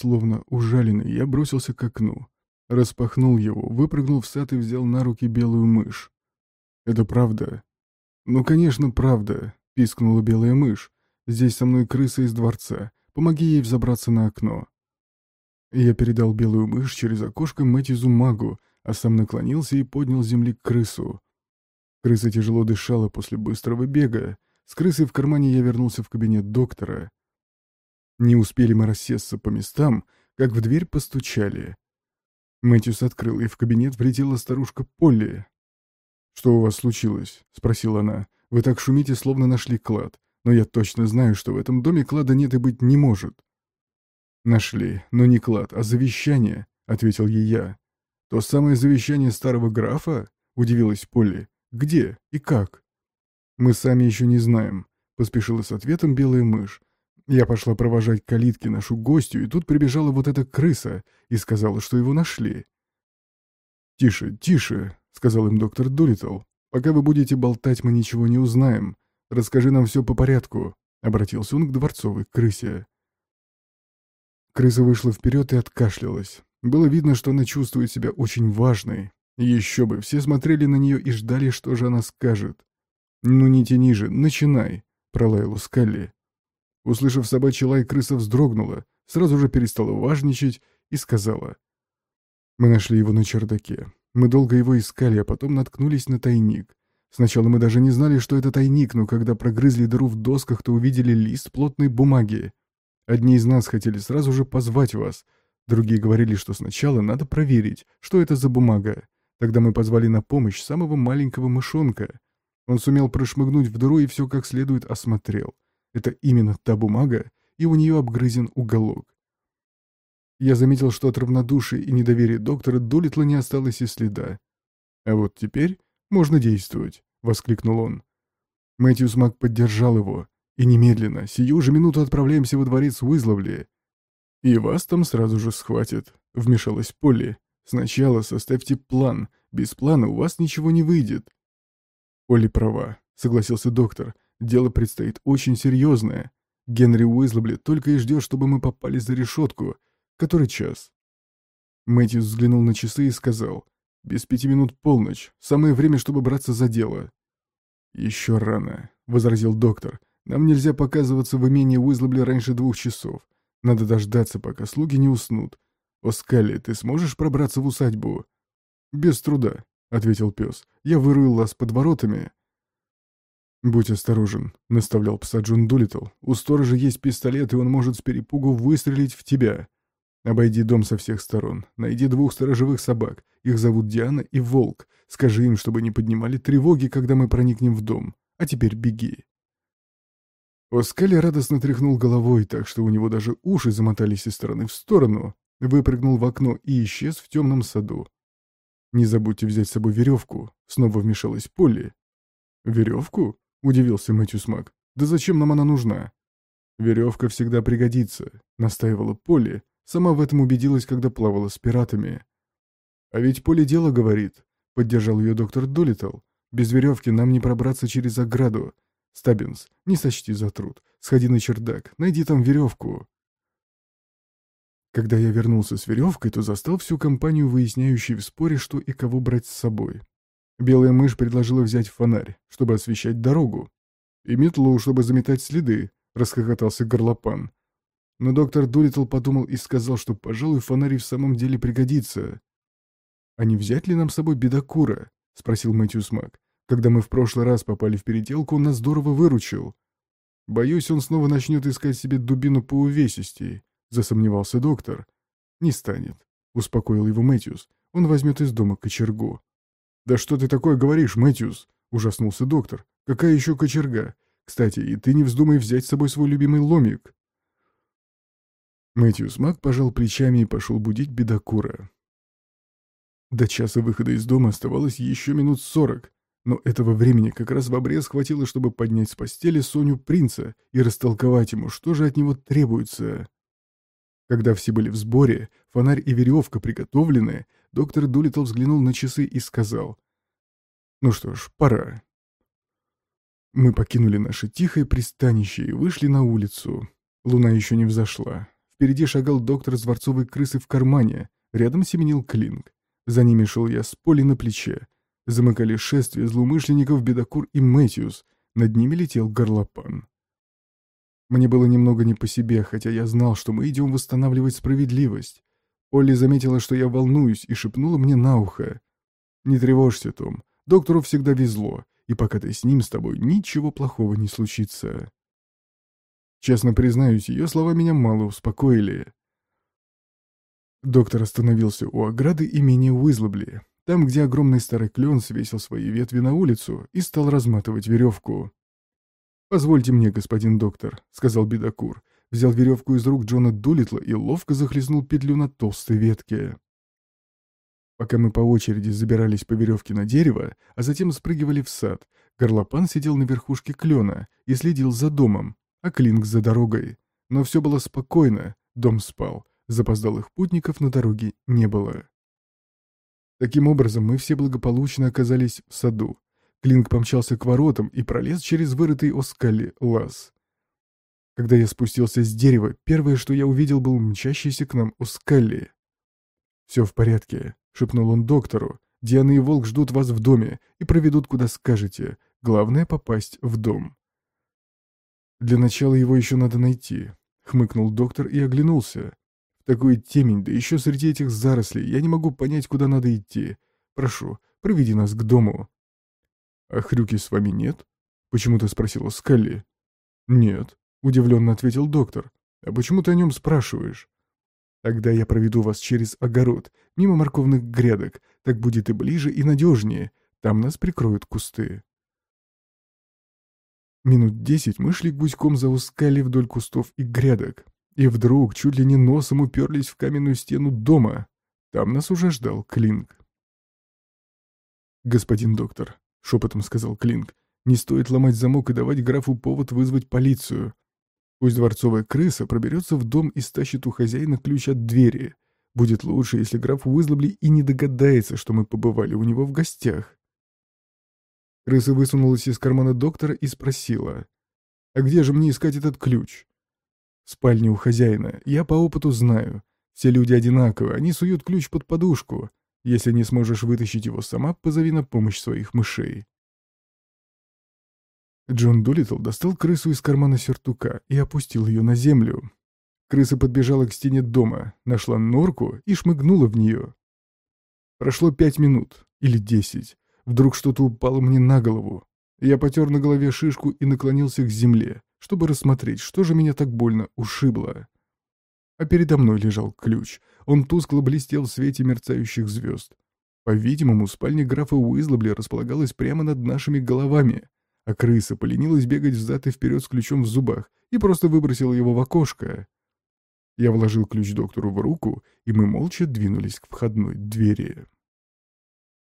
Словно ужаленный, я бросился к окну. Распахнул его, выпрыгнул в сад и взял на руки белую мышь. «Это правда?» «Ну, конечно, правда», — пискнула белая мышь. «Здесь со мной крыса из дворца. Помоги ей взобраться на окно». Я передал белую мышь через окошко Мэтьюзу магу, а сам наклонился и поднял с земли крысу. Крыса тяжело дышала после быстрого бега. С крысой в кармане я вернулся в кабинет доктора. Не успели мы рассесться по местам, как в дверь постучали. Мэтьюс открыл, и в кабинет влетела старушка Полли. «Что у вас случилось?» — спросила она. «Вы так шумите, словно нашли клад. Но я точно знаю, что в этом доме клада нет и быть не может». «Нашли, но не клад, а завещание», — ответил ей я. «То самое завещание старого графа?» — удивилась Полли. «Где и как?» «Мы сами еще не знаем», — поспешила с ответом белая мышь. Я пошла провожать к калитке нашу гостью, и тут прибежала вот эта крыса и сказала, что его нашли. «Тише, тише», — сказал им доктор Дулитл. «Пока вы будете болтать, мы ничего не узнаем. Расскажи нам все по порядку», — обратился он к дворцовой крысе. Крыса вышла вперед и откашлялась. Было видно, что она чувствует себя очень важной. Еще бы, все смотрели на нее и ждали, что же она скажет. «Ну не тяни же, начинай», — пролаяла Скалли. Услышав собачий лай, крыса вздрогнула, сразу же перестала важничать и сказала. «Мы нашли его на чердаке. Мы долго его искали, а потом наткнулись на тайник. Сначала мы даже не знали, что это тайник, но когда прогрызли дыру в досках, то увидели лист плотной бумаги. Одни из нас хотели сразу же позвать вас, другие говорили, что сначала надо проверить, что это за бумага. Тогда мы позвали на помощь самого маленького мышонка. Он сумел прошмыгнуть в дыру и все как следует осмотрел. Это именно та бумага, и у нее обгрызен уголок. Я заметил, что от равнодушия и недоверия доктора Долитла не осталось и следа. «А вот теперь можно действовать», — воскликнул он. Мэтьюс Мак поддержал его. И немедленно, сию же минуту отправляемся во дворец Уизловли. И вас там сразу же схватят, вмешалась Полли. Сначала составьте план. Без плана у вас ничего не выйдет. Полли права, согласился доктор. Дело предстоит очень серьезное. Генри Уизлобли только и ждет, чтобы мы попали за решетку. Который час? Мэтьюс взглянул на часы и сказал. «Без пяти минут полночь. Самое время, чтобы браться за дело». «Еще рано», — возразил доктор. Нам нельзя показываться в имении Уизлобли раньше двух часов. Надо дождаться, пока слуги не уснут. Оскали, ты сможешь пробраться в усадьбу?» «Без труда», — ответил пес. «Я вырую лаз под воротами». «Будь осторожен», — наставлял пса Джон Дулитл. «У сторожа есть пистолет, и он может с перепугу выстрелить в тебя. Обойди дом со всех сторон. Найди двух сторожевых собак. Их зовут Диана и Волк. Скажи им, чтобы не поднимали тревоги, когда мы проникнем в дом. А теперь беги». Оскали радостно тряхнул головой, так что у него даже уши замотались из стороны в сторону, выпрыгнул в окно и исчез в темном саду. «Не забудьте взять с собой веревку», — снова вмешалась Полли. «Веревку?» — удивился Мэтью Смак. «Да зачем нам она нужна?» «Веревка всегда пригодится», — настаивала Полли. Сама в этом убедилась, когда плавала с пиратами. «А ведь Полли дело говорит», — поддержал ее доктор Долитл. «Без веревки нам не пробраться через ограду. Стабинс, не сочти за труд. Сходи на чердак, найди там веревку. Когда я вернулся с веревкой, то застал всю компанию, выясняющую в споре, что и кого брать с собой. Белая мышь предложила взять фонарь, чтобы освещать дорогу. И метлу, чтобы заметать следы, расхохотался горлопан. Но доктор Дулитл подумал и сказал, что, пожалуй, фонарь в самом деле пригодится. «А не взять ли нам с собой бедокура?» — спросил Мэтью Смак. Когда мы в прошлый раз попали в переделку, он нас здорово выручил. Боюсь, он снова начнет искать себе дубину по увесистей, засомневался доктор. Не станет, успокоил его Мэтьюс. Он возьмет из дома кочергу. Да что ты такое говоришь, Мэтьюс? Ужаснулся доктор. Какая еще кочерга? Кстати, и ты не вздумай взять с собой свой любимый ломик. Мэтьюс Мак пожал плечами и пошел будить бедокура. До часа выхода из дома оставалось еще минут сорок, но этого времени как раз в обрез хватило, чтобы поднять с постели Соню принца и растолковать ему, что же от него требуется. Когда все были в сборе, фонарь и веревка приготовлены, доктор Дулитл взглянул на часы и сказал, «Ну что ж, пора». Мы покинули наше тихое пристанище и вышли на улицу. Луна еще не взошла. Впереди шагал доктор с дворцовой крысы в кармане, рядом семенил Клинк. За ними шел я с Поли на плече. Замыкали шествие злоумышленников Бедокур и Мэтьюс, над ними летел горлопан. Мне было немного не по себе, хотя я знал, что мы идем восстанавливать справедливость. Полли заметила, что я волнуюсь, и шепнула мне на ухо. «Не тревожься, Том. Доктору всегда везло, и пока ты с ним, с тобой ничего плохого не случится». Честно признаюсь, ее слова меня мало успокоили. Доктор остановился у ограды имени Уизлобли, там, где огромный старый клен свесил свои ветви на улицу и стал разматывать веревку. «Позвольте мне, господин доктор», — сказал Бедокур, взял веревку из рук Джона Дулитла и ловко захлестнул петлю на толстой ветке. Пока мы по очереди забирались по веревке на дерево, а затем спрыгивали в сад, горлопан сидел на верхушке клена и следил за домом, а Клинк за дорогой. Но все было спокойно, дом спал, запоздалых путников на дороге не было. Таким образом, мы все благополучно оказались в саду. Клинк помчался к воротам и пролез через вырытый оскали лаз. Когда я спустился с дерева, первое, что я увидел, был мчащийся к нам Оскалли. «Все в порядке», — шепнул он доктору. «Диана и Волк ждут вас в доме и проведут, куда скажете. Главное — попасть в дом». «Для начала его еще надо найти», — хмыкнул доктор и оглянулся. «В такую темень, да еще среди этих зарослей, я не могу понять, куда надо идти. Прошу, проведи нас к дому». «А хрюки с вами нет?» — почему-то спросила Скалли. «Нет», — удивленно ответил доктор. «А почему ты о нем спрашиваешь?» «Тогда я проведу вас через огород, мимо морковных грядок. Так будет и ближе, и надежнее. Там нас прикроют кусты». Минут десять мы шли гуськом за ускали вдоль кустов и грядок. И вдруг чуть ли не носом уперлись в каменную стену дома. Там нас уже ждал Клинк. «Господин доктор», — шепотом сказал Клинк, — «не стоит ломать замок и давать графу повод вызвать полицию. Пусть дворцовая крыса проберется в дом и стащит у хозяина ключ от двери. Будет лучше, если граф Уизлобли и не догадается, что мы побывали у него в гостях». Крыса высунулась из кармана доктора и спросила. «А где же мне искать этот ключ?» «В спальне у хозяина. Я по опыту знаю. Все люди одинаковы, они суют ключ под подушку. Если не сможешь вытащить его сама, позови на помощь своих мышей». Джон Дулиттл достал крысу из кармана сюртука и опустил ее на землю. Крыса подбежала к стене дома, нашла норку и шмыгнула в нее. Прошло пять минут или десять. Вдруг что-то упало мне на голову. Я потер на голове шишку и наклонился к земле, чтобы рассмотреть, что же меня так больно ушибло. А передо мной лежал ключ. Он тускло блестел в свете мерцающих звезд. По-видимому, спальня графа Уизлобли располагалась прямо над нашими головами, а крыса поленилась бегать взад и вперед с ключом в зубах и просто выбросила его в окошко. Я вложил ключ доктору в руку, и мы молча двинулись к входной двери.